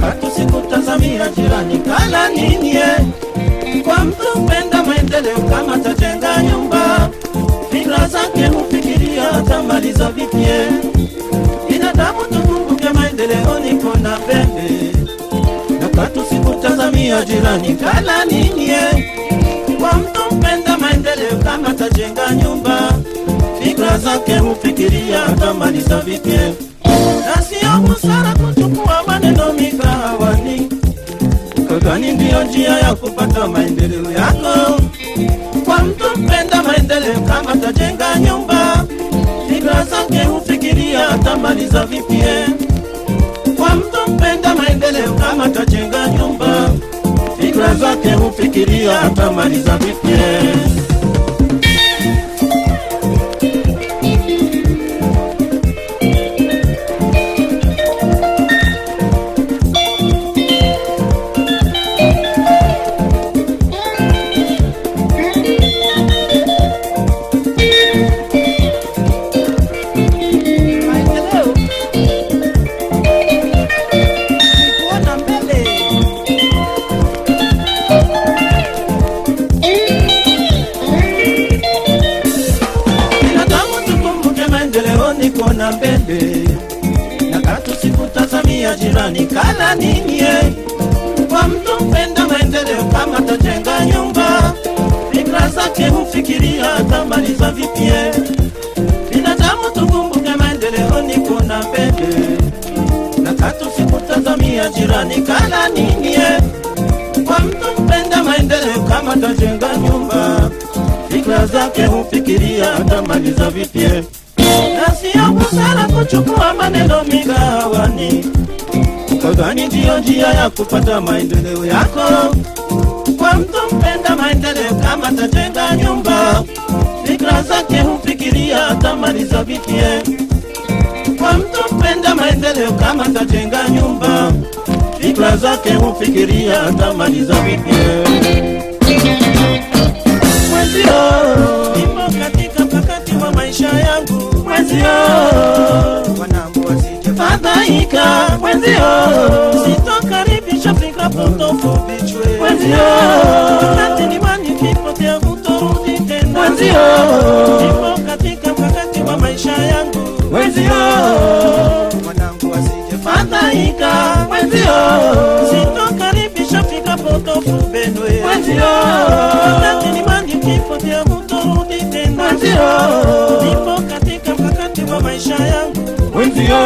Katu jirani kala nini eh. kwa mtu mpenda maendeleo kama tajenga nyumba fikra zake hufikiria atamaliza vipi eh. binadamu tukumbuke maendeleo niko na mbele na katu jirani kala maendeleo kama tajenga nyumba. Fikra zake hufikiria atamaliza vipi eh. na sio busara kuchukua maneno mikahawani kagani ndiyo njia ya kupata maendeleo yako. Kwa mtu mpenda maendeleo kama atajenga nyumba fikra zake hufikiria atamaliza vipie kwa mtu mpenda maendeleo kama atajenga nyumba fikra zake hufikiria atamaliza vipie jirani nini kwa mtu mpenda maendeleo kama tajenga nyumba. Fikra zake hufikiria atamaliza vipie. Binadamu tukumbuke maendeleo ni kuona mbele. Na tatu, sikutazamia jirani kana nini kwa mtu mpenda maendeleo kama tajenga nyumba. Fikra zake hufikiria atamaliza vipye na sio busara kuchukua maneno migawani ukadhani ndio njia ya kupata maendeleo yako kwa mtu mpenda maendeleo kama tajenga nyumba fikra zake hufikiria atamaliza vitie. kwa mtu mpenda maendeleo kama tajenga nyumba fikra zake hufikiria atamaliza vitie. mwenzio nimo katika mkakati wa maisha yangu mwenzio Malaika mwenzio, sitokaribisha fikra potofu vichwe. Mwenzio, natini mani vipo vya kutorudi tena. Mwenzio, vipo katika mkakati wa maisha yangu. Mwenzio, mwanangu asije fadhaika mwenzio, sitokaribisha fikra potofu pendwe mwenzio, natini mani vipo vya kutorudi tena. Mwenzio, vipo katika mkakati wa maisha yangu. Mwenzio.